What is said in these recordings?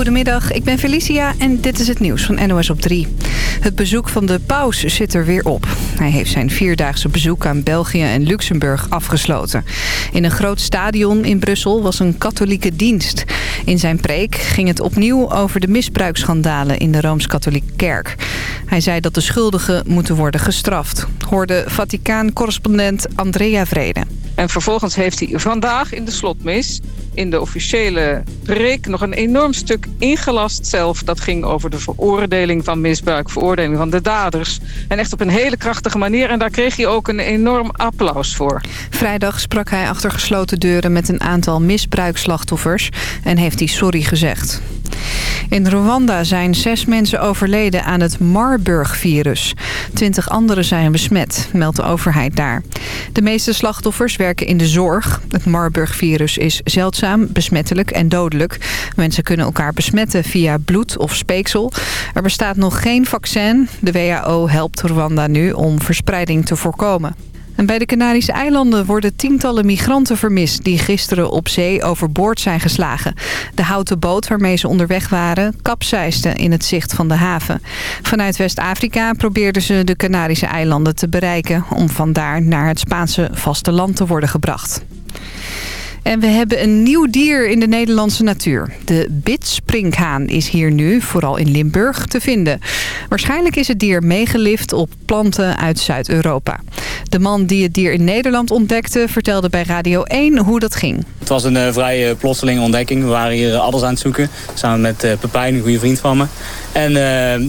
Goedemiddag, ik ben Felicia en dit is het nieuws van NOS op 3. Het bezoek van de paus zit er weer op. Hij heeft zijn vierdaagse bezoek aan België en Luxemburg afgesloten. In een groot stadion in Brussel was een katholieke dienst. In zijn preek ging het opnieuw over de misbruiksschandalen in de Rooms-Katholieke Kerk. Hij zei dat de schuldigen moeten worden gestraft. Hoorde Vaticaan-correspondent Andrea Vrede. En vervolgens heeft hij vandaag in de slotmis, in de officiële preek, nog een enorm stuk ingelast zelf. Dat ging over de veroordeling van misbruik, veroordeling van de daders. En echt op een hele krachtige manier. En daar kreeg hij ook een enorm applaus voor. Vrijdag sprak hij achter gesloten deuren met een aantal misbruikslachtoffers en heeft hij sorry gezegd. In Rwanda zijn zes mensen overleden aan het Marburg-virus. Twintig anderen zijn besmet, meldt de overheid daar. De meeste slachtoffers werken in de zorg. Het Marburg-virus is zeldzaam, besmettelijk en dodelijk. Mensen kunnen elkaar besmetten via bloed of speeksel. Er bestaat nog geen vaccin. De WHO helpt Rwanda nu om verspreiding te voorkomen. En bij de Canarische eilanden worden tientallen migranten vermist... die gisteren op zee overboord zijn geslagen. De houten boot waarmee ze onderweg waren kapseisde in het zicht van de haven. Vanuit West-Afrika probeerden ze de Canarische eilanden te bereiken... om vandaar naar het Spaanse vasteland te worden gebracht. En we hebben een nieuw dier in de Nederlandse natuur. De bitsprinkhaan is hier nu, vooral in Limburg, te vinden. Waarschijnlijk is het dier meegelift op planten uit Zuid-Europa. De man die het dier in Nederland ontdekte vertelde bij Radio 1 hoe dat ging. Het was een uh, vrij uh, plotselinge ontdekking. We waren hier alles aan het zoeken. Samen met uh, Pepijn, een goede vriend van me. En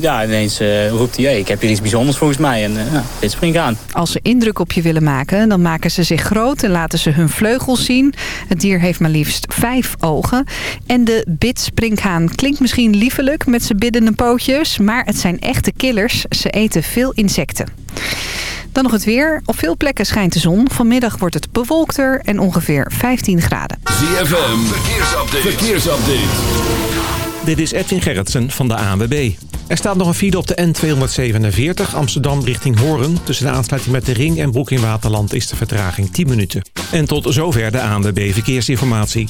ja, ineens roept hij, hey, ik heb hier iets bijzonders volgens mij. En ja, dit springt aan. Als ze indruk op je willen maken, dan maken ze zich groot en laten ze hun vleugels zien. Het dier heeft maar liefst vijf ogen. En de bitsprinkhaan klinkt misschien liefelijk met zijn biddende pootjes... maar het zijn echte killers. Ze eten veel insecten. Dan nog het weer. Op veel plekken schijnt de zon. Vanmiddag wordt het bewolkter en ongeveer 15 graden. ZFM, verkeersupdate. verkeersupdate. Dit is Edwin Gerritsen van de ANWB. Er staat nog een file op de N247 Amsterdam richting Horen. Tussen de aansluiting met de Ring en Broek in Waterland is de vertraging 10 minuten. En tot zover de ANWB Verkeersinformatie.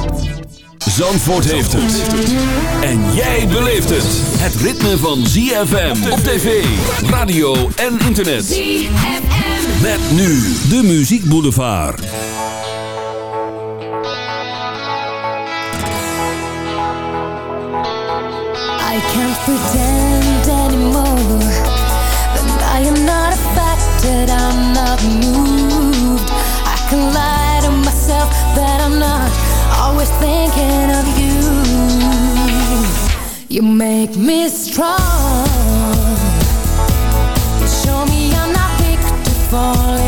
Zandvoort heeft het. En jij beleeft het. Het ritme van ZFM op tv, radio en internet. ZFM. Met nu de Muziek Boulevard. I can't pretend anymore that I am not affected, I'm not moved. I can lie to myself that I'm not always thinking of you. You make me strong. You show me I'm not weak to fall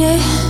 yeah.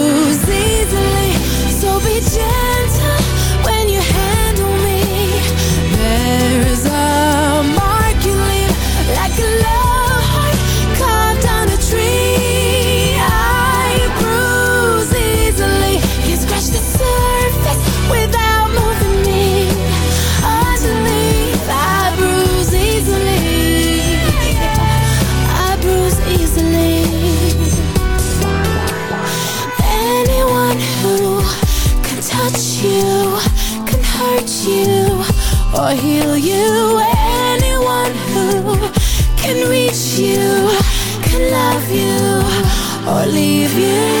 or heal you. Anyone who can reach you, can love you, or leave you.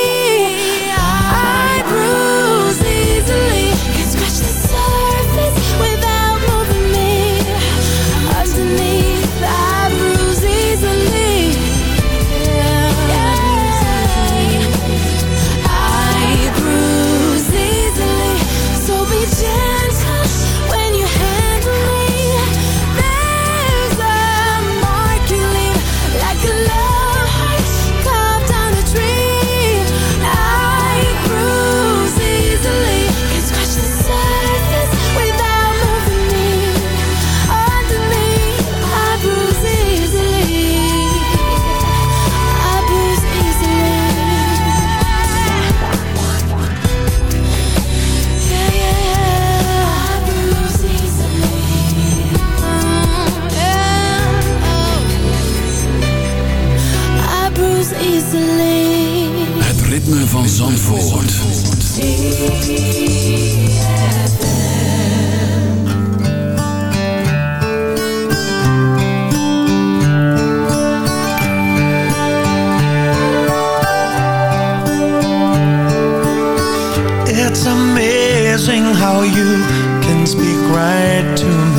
It's amazing how you can speak right to me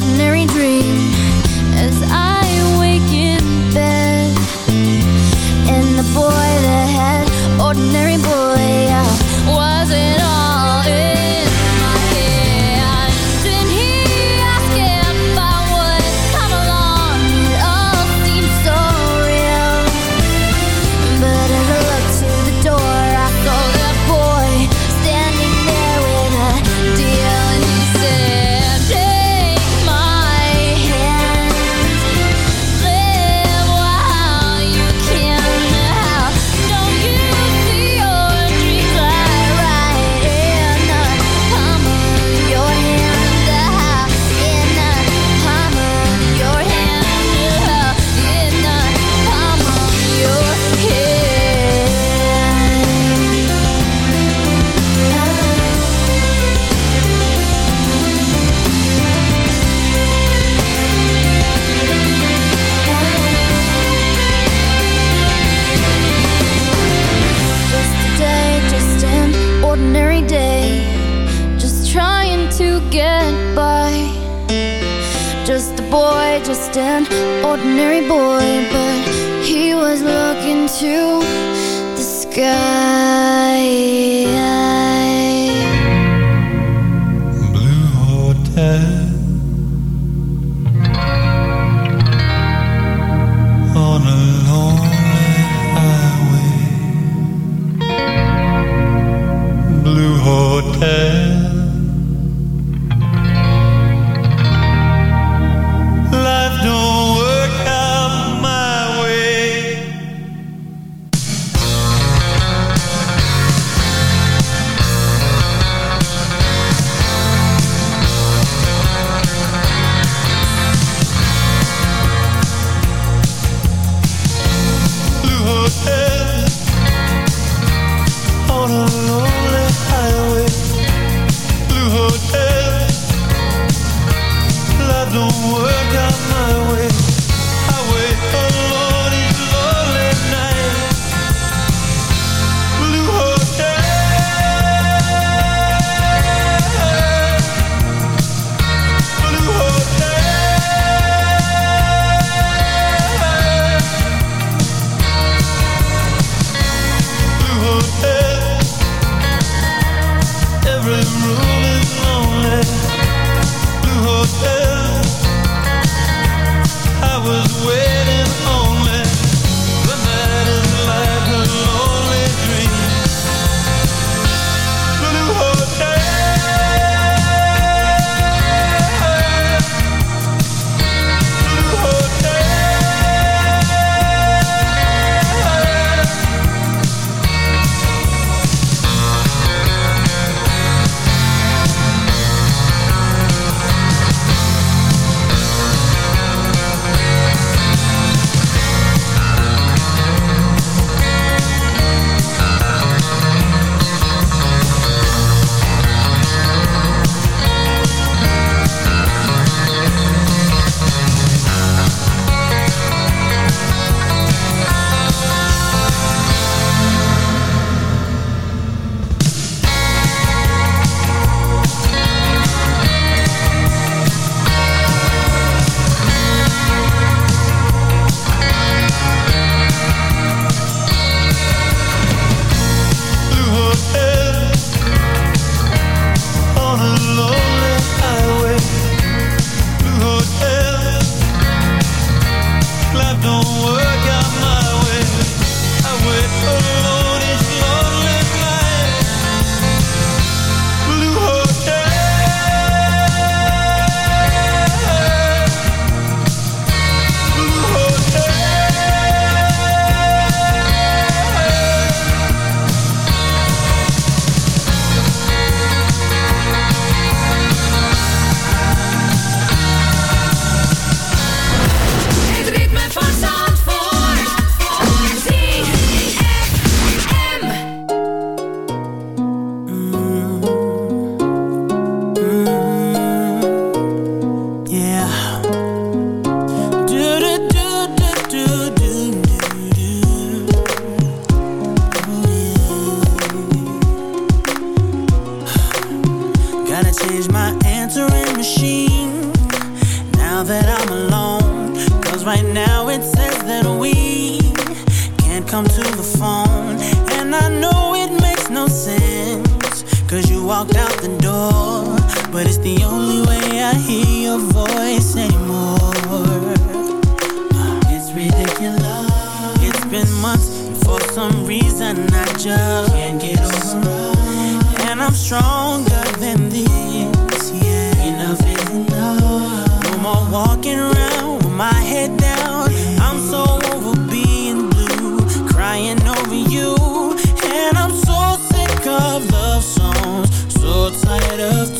ordinary dream. head down. I'm so over being blue, crying over you. And I'm so sick of love songs, so tired of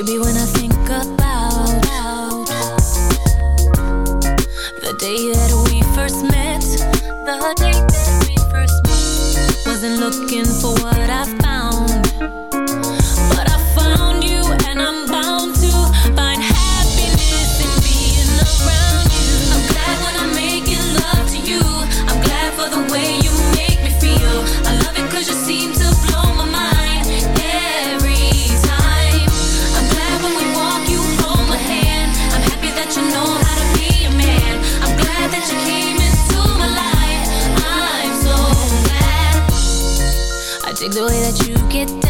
Baby, when I think about the day that we first met, the day that we first met, wasn't looking for what I found. the way that you get down.